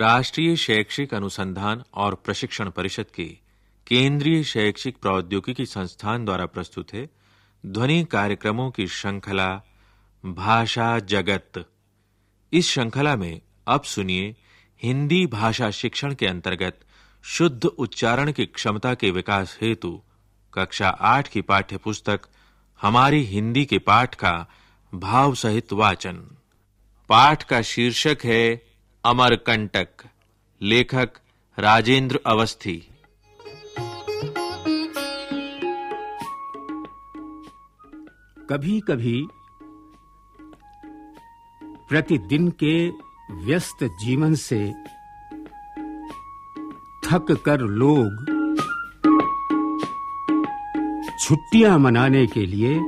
राष्ट्रीय शैक्षिक अनुसंधान और प्रशिक्षण परिषद के केंद्रीय शैक्षिक प्रौद्योगिकी संस्थान द्वारा प्रस्तुत है ध्वनि कार्यक्रमों की श्रृंखला भाषा जगत। इस श्रृंखला में अब सुनिए हिंदी भाषा शिक्षण के अंतर्गत शुद्ध उच्चारण की क्षमता के विकास हेतु कक्षा 8 की पाठ्य पुस्तक हमारी हिंदी के पाठ का भाव सहित वाचन। पाठ का शीर्षक है अमरकंटक, लेखक राजेंद्र अवस्थी। कभी-कभी प्रतिदिन के व्यस्त जीवन से थक कर लोग छुट्टियाँ मनाने के लिए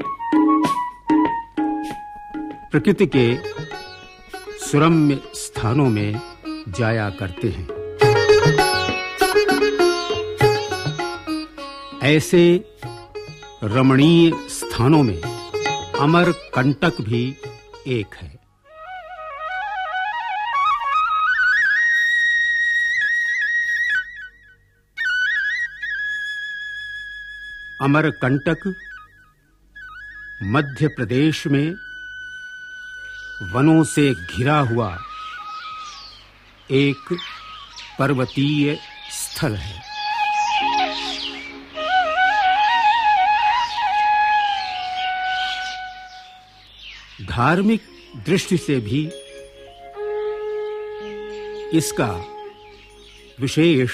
प्रकृति के सुरम्य स्थानों में जाया करते हैं। ऐसे रमणीय स्थानों में अमर कंटक भी एक है। अमर कंटक मध्य प्रदेश में वनों से घिरा हुआ एक पर्वतीय स्थल है। धार्मिक दृष्टि से भी इसका विशेष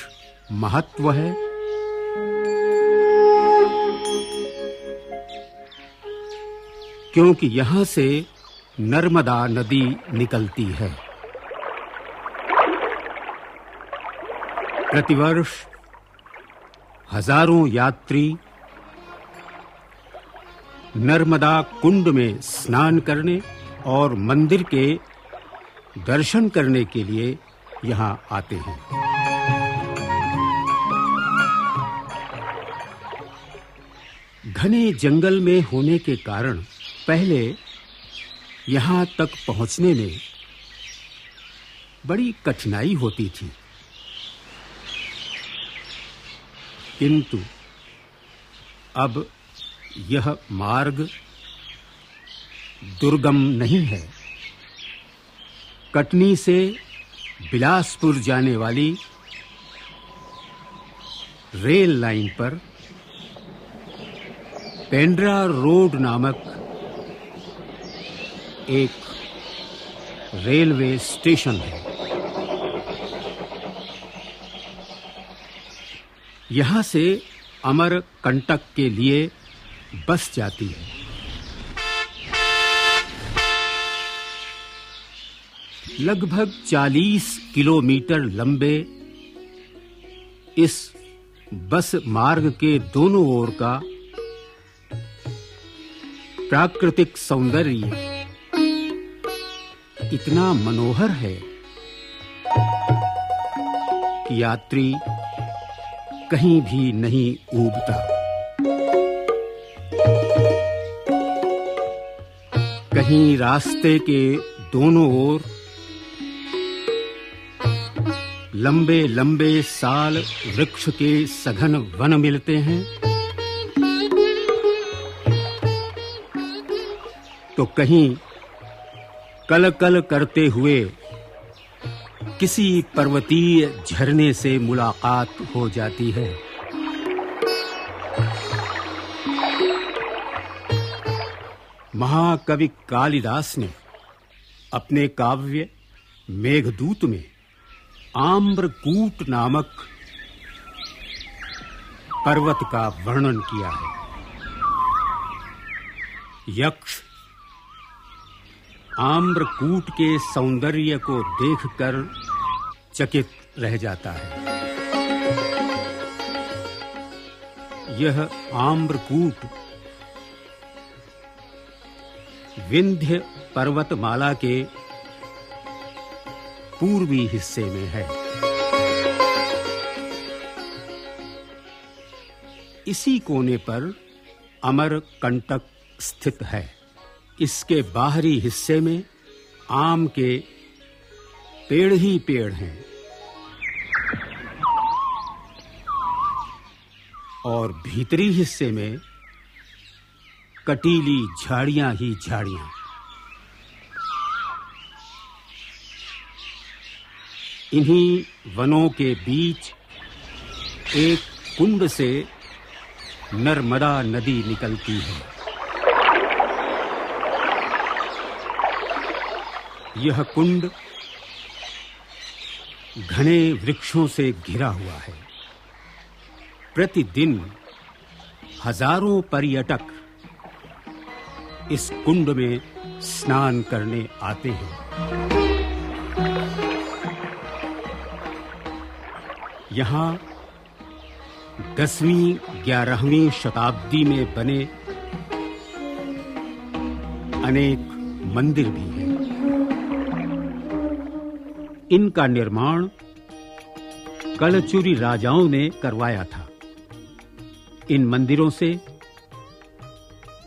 महत्व है। क्योंकि यहाँ से नर्मदा नदी निकलती है। प्रतिवर्ष हज़ारों यात्री नर्मदा कुंड में स्नान करने और मंदिर के दर्शन करने के लिए यहाँ आते हैं। घने जंगल में होने के कारण पहले यहाँ तक पहुँचने में बड़ी कठिनाई होती थी। किंतु अब यह मार्ग दुर्गम नहीं है। कटनी से बिलासपुर जाने वाली रेल लाइन पर पेंड्रा रोड नामक एक रेलवे स्टेशन है। यहाँ से अमर कंटक के लिए बस जाती है। लगभग 40 किलोमीटर लंबे इस बस मार्ग के दोनों ओर का प्राकृतिक सौंदर्य इतना मनोहर है कि यात्री कहीं भी नहीं ऊबता। कहीं रास्ते के दोनों ओर लंबे लंबे साल वृक्ष के सघन वन मिलते हैं। तो कहीं कल-कल करते हुए किसी पर्वतीय झरने से मुलाकात हो जाती है। महाकवि कालिदास ने अपने काव्य मेघदूत में आम्रकूट नामक पर्वत का वर्णन किया है। यक्ष आम्रकूट के सौंदर्य को देखकर चकित रह जाता है। यह आम्रकूट विंध्य पर्वतमाला के पूर्वी हिस्से में है। इसी कोने पर अमर कंटक स्थित है। इसके बाहरी हिस्से में आम के पेड़ ही पेड़ हैं। और भीतरी हिस्से में कटीली झाड़ियाँ ही झाड़ियाँ। इन्हीं वनों के बीच एक कुंड से नर्मदा नदी निकलती है। यह कुंड घने वृक्षों से घिरा हुआ है। प्रतिदिन हज़ारों पर्यटक इस कुंड में स्नान करने आते हैं। यहाँ दसवीं, ग्यारहवीं शताब्दी में बने अनेक मंदिर भी हैं। इनका निर्माण कलचुरी राजाओं ने करवाया था। इन मंदिरों से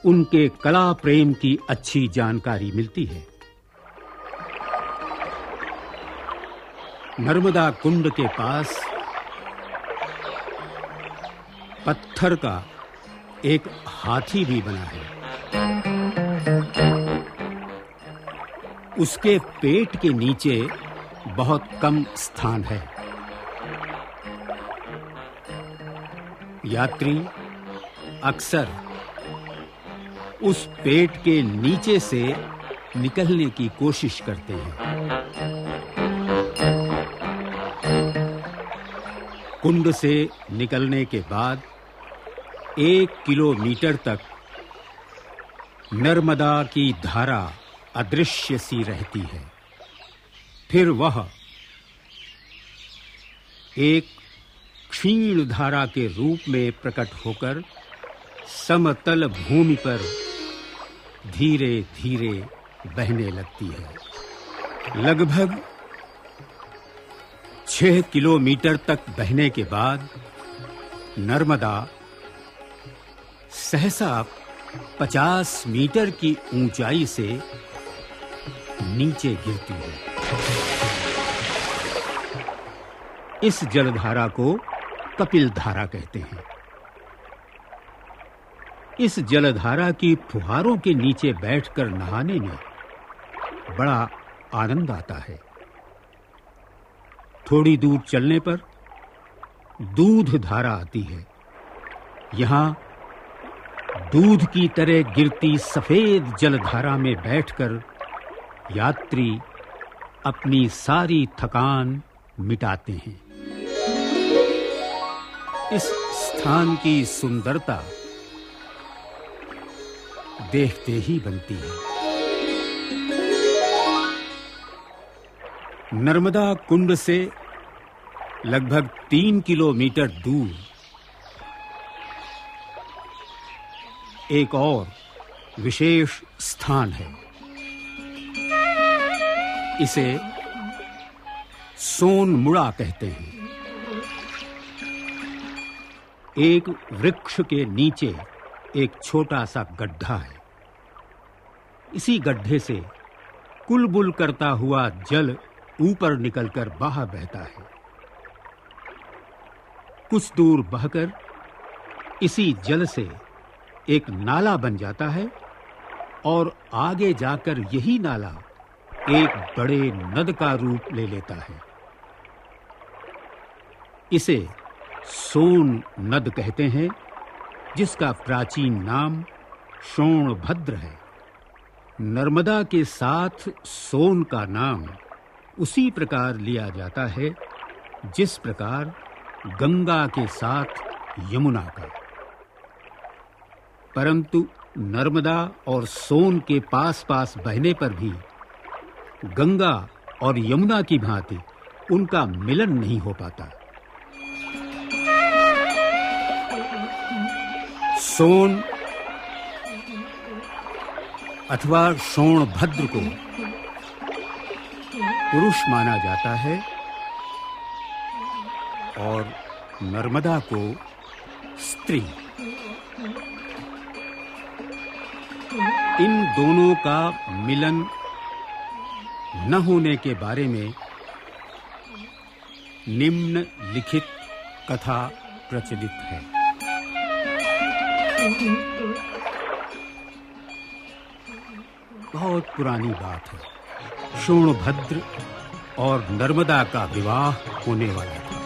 उनके कला प्रेम की अच्छी जानकारी मिलती है। नर्मदा कुंड के पास पत्थर का एक हाथी भी बना है। उसके पेट के नीचे बहुत कम स्थान है। यात्री अक्सर उस पेट के नीचे से निकलने की कोशिश करते हैं। कुंड से निकलने के बाद एक किलोमीटर तक नर्मदा की धारा अदृश्य सी रहती है। फिर वह एक क्षीण धारा के रूप में प्रकट होकर समतल भूमि पर धीरे-धीरे बहने लगती है। लगभग छह किलोमीटर तक बहने के बाद नर्मदा सहसा 50 मीटर की ऊंचाई से नीचे गिरती है। इस जलधारा को कपिल धारा कहते हैं। इस जलधारा की फुहारों के नीचे बैठकर नहाने में बड़ा आनंद आता है। थोड़ी दूर चलने पर दूध धारा आती है। यहाँ दूध की तरह गिरती सफ़ेद जलधारा में बैठकर यात्री अपनी सारी थकान मिटाते हैं। इस स्थान की सुंदरता देखते ही बनती है। नर्मदा कुंड से लगभग तीन किलोमीटर दूर एक और विशेष स्थान है। इसे सोनमुड़ा कहते हैं। एक वृक्ष के नीचे एक छोटा सा गड्ढा है। इसी गड्ढे से कुलबुल करता हुआ जल ऊपर निकलकर बाहर बहता है। कुछ दूर बहकर इसी जल से एक नाला बन जाता है और आगे जाकर यही नाला एक बड़े नद का रूप ले लेता है। इसे सोन नद कहते हैं, जिसका प्राचीन नाम शोणभद्र है। नर्मदा के साथ सोन का नाम उसी प्रकार लिया जाता है, जिस प्रकार गंगा के साथ यमुना का। परंतु नर्मदा और सोन के पास-पास बहने पर भी गंगा और यमुना की भांति उनका मिलन नहीं हो पाता। सोन अथवा सोणभद्र को पुरुष माना जाता है और नर्मदा को स्त्री। इन दोनों का मिलन न होने के बारे में निम्न लिखित कथा प्रचलित है। बहुत पुरानी बात है। शोणभद्र और नर्मदा का विवाह होने वाला था।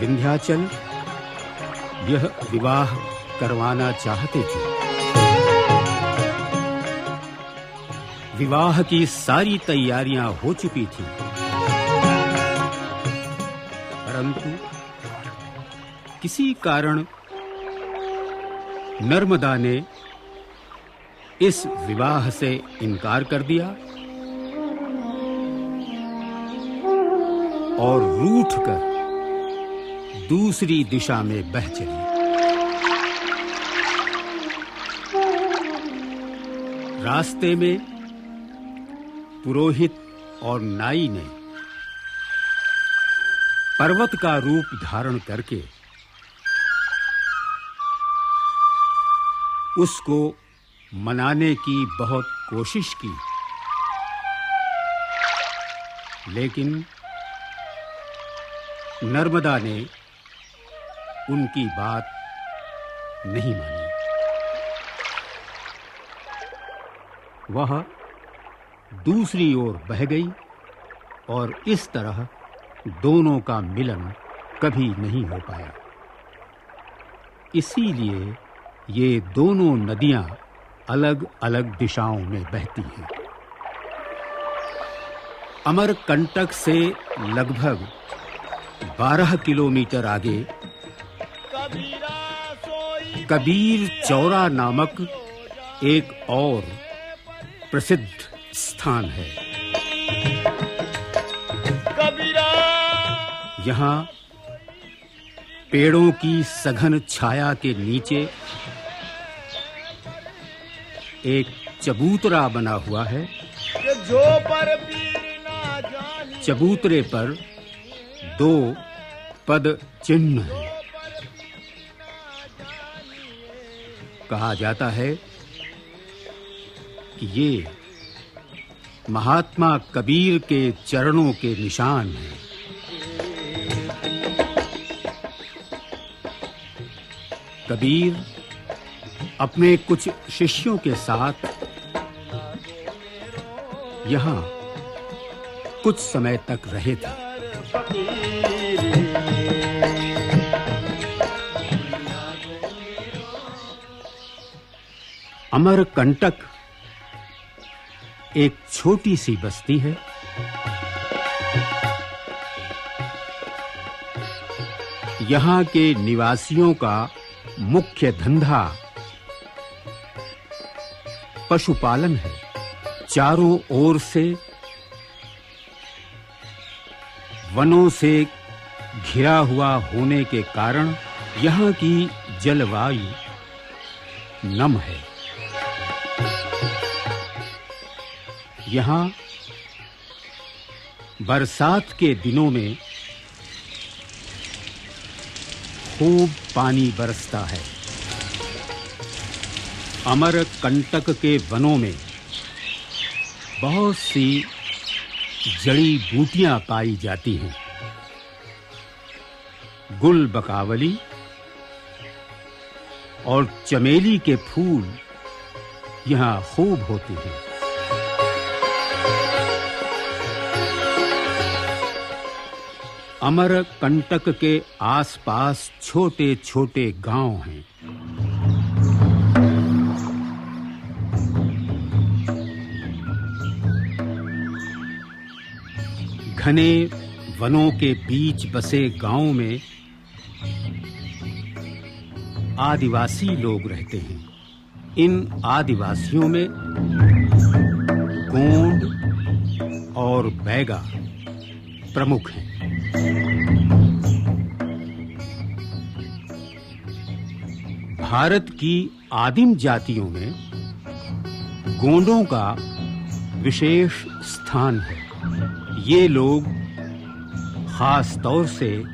विंध्याचल, यह विवाह करवाना चाहते थे। विवाह की सारी तैयारियाँ हो चुकी थी। परंतु किसी कारण नर्मदा ने इस विवाह से इनकार कर दिया और रूठकर दूसरी दिशा में बह चली। रास्ते में पुरोहित और नाई ने पर्वत का रूप धारण करके उसको मनाने की बहुत कोशिश की। लेकिन नर्मदा ने उनकी बात नहीं मानी। वह दूसरी ओर बह गई और इस तरह दोनों का मिलन कभी नहीं हो पाया। इसीलिए ये दोनों नदियाँ अलग-अलग दिशाओं में बहती हैं। अमरकंटक से लगभग 12 किलोमीटर आगे कबीर चौरा नामक एक और प्रसिद्ध स्थान है। यहाँ पेड़ों की सघन छाया के नीचे एक चबूतरा बना हुआ है। जो पर चबूतरे पर दो पद चिन्ह हैं। कहा जाता है कि ये महात्मा कबीर के चरणों के निशान हैं। कबीर अपने कुछ शिष्यों के साथ यहाँ कुछ समय तक रहे थे। अमरकंटक एक छोटी सी बस्ती है। यहाँ के निवासियों का मुख्य धंधा पशुपालन है। चारों ओर से वनों से घिरा हुआ होने के कारण यहाँ की जलवायु नम है। यहाँ बरसात के दिनों में खूब पानी बरसता है। अमर कंटक के वनों में बहुत सी जड़ी बूटियाँ पाई जाती हैं। गुल बकावली और चमेली के फूल यहाँ खूब होते हैं। अमर कंटक के आसपास छोटे-छोटे गाँव हैं। घने वनों के बीच बसे गाँवों में आदिवासी लोग रहते हैं। इन आदिवासियों में गोंड और बैगा प्रमुख हैं। भारत की आदिम जातियों में गोंडों का विशेष स्थान है। ये लोग खास तौर से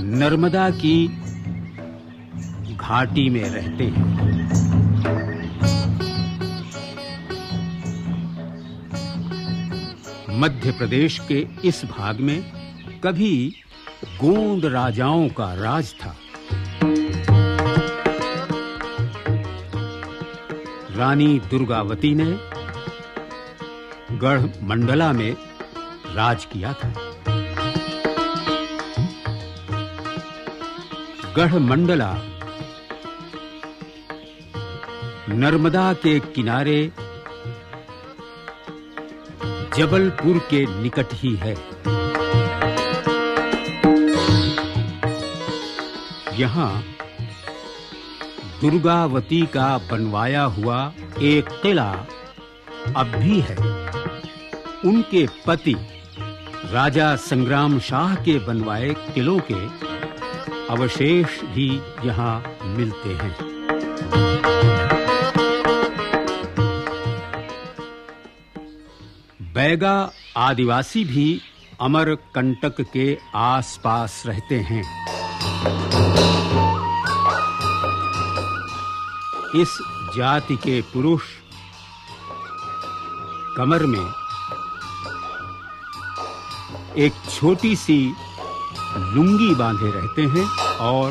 नर्मदा की घाटी में रहते हैं। मध्य प्रदेश के इस भाग में कभी गोंड राजाओं का राज था। रानी दुर्गावती ने गढ़ मंडला में राज किया था। गढ़ मंडला नर्मदा के किनारे जबलपुर के निकट ही है। यहाँ दुर्गावती का बनवाया हुआ एक किला अब भी है। उनके पति राजा संग्राम शाह के बनवाए किलों के अवशेष भी यहाँ मिलते हैं। बैगा आदिवासी भी अमर कंटक के आसपास रहते हैं। इस जाति के पुरुष कमर में एक छोटी सी लुंगी बांधे रहते हैं और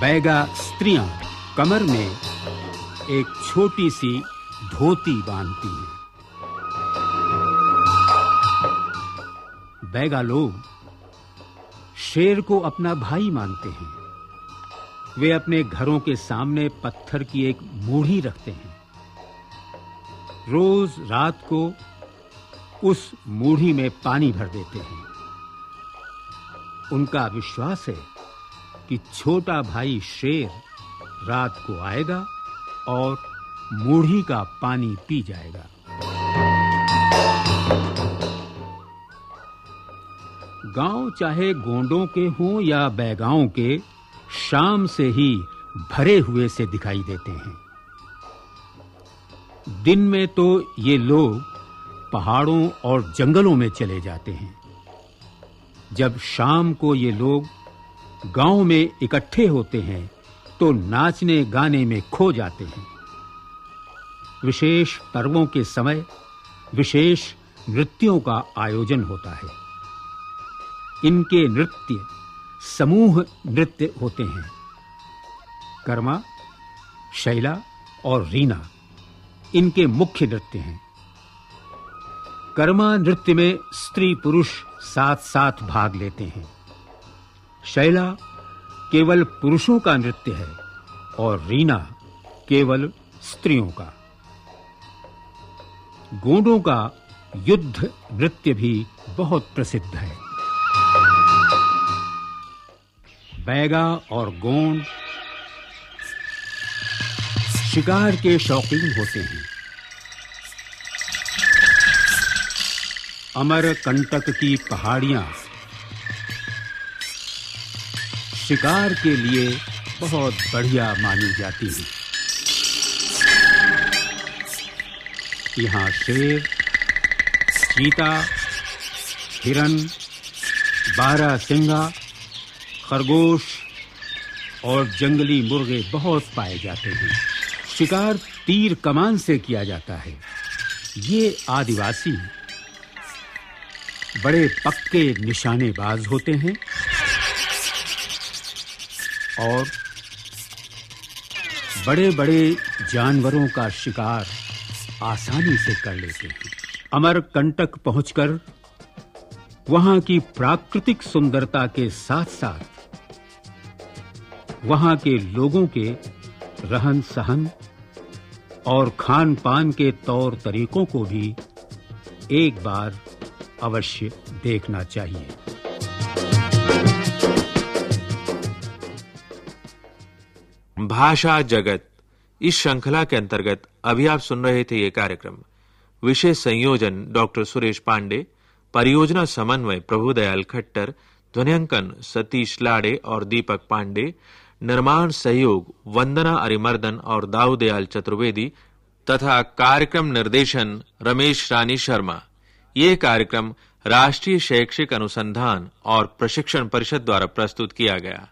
बैगा स्त्रियाँ कमर में एक छोटी सी धोती बांधती हैं। बैगा लोग शेर को अपना भाई मानते हैं। वे अपने घरों के सामने पत्थर की एक मूढ़ी रखते हैं। रोज रात को उस मूढ़ी में पानी भर देते हैं। उनका विश्वास है कि छोटा भाई शेर रात को आएगा और मूढ़ी का पानी पी जाएगा। गाँव चाहे गोंडों के हों या बैगाओं के, शाम से ही भरे हुए से दिखाई देते हैं। दिन में तो ये लोग पहाड़ों और जंगलों में चले जाते हैं। जब शाम को ये लोग गाँव में इकट्ठे होते हैं तो नाचने गाने में खो जाते हैं। विशेष पर्वों के समय विशेष नृत्यों का आयोजन होता है। इनके नृत्य, समूह नृत्य होते हैं। कर्मा, शैला और रीना, इनके मुख्य नृत्य हैं। कर्मा नृत्य में स्त्री पुरुष साथ-साथ भाग लेते हैं। शैला केवल पुरुषों का नृत्य है और रीना केवल स्त्रियों का। गोंडों का युद्ध नृत्य भी बहुत प्रसिद्ध है। बैगा और गोंड शिकार के शौकीन होते हैं। अमर कंटक की पहाड़ियाँ। शिकार के लिए बहुत बढ़िया मानी जाती हैं। यहाँ शेर, चीता, हिरन, बारह सिंगा, खरगोश और जंगली मुर्गे बहुत पाए जाते हैं। शिकार तीर कमान से किया जाता है। ये आदिवासी बड़े पक्के निशानेबाज होते हैं और बड़े-बड़े जानवरों का शिकार आसानी से कर लेते हैं। अमर कंटक पहुंचकर वहाँ की प्राकृतिक सुंदरता के साथ-साथ वहाँ के लोगों के रहन सहन और खान पान के तौर तरीकों को भी एक बार अवश्य देखना चाहिए। भाषा जगत, इस श्रृंखला के अंतर्गत अभी आप सुन रहे थे ये कार्यक्रम। विशेष संयोजन डॉक्टर सुरेश पांडे, परियोजना समन्वय प्रभुदयाल खट्टर, ध्वनियांकन सतीश लाड़े और दीपक पांडे, निर्माण सहयोग वंदना अरिमर्दन और दाऊदयाल चतुर्वेदी, तथा कार्यक्रम निर्देशन रमेश रानी शर्मा। ये कार्यक्रम राष्ट्रीय शैक्षिक अनुसंधान और प्रशिक्षण परिषद द्वारा प्रस्तुत किया गया।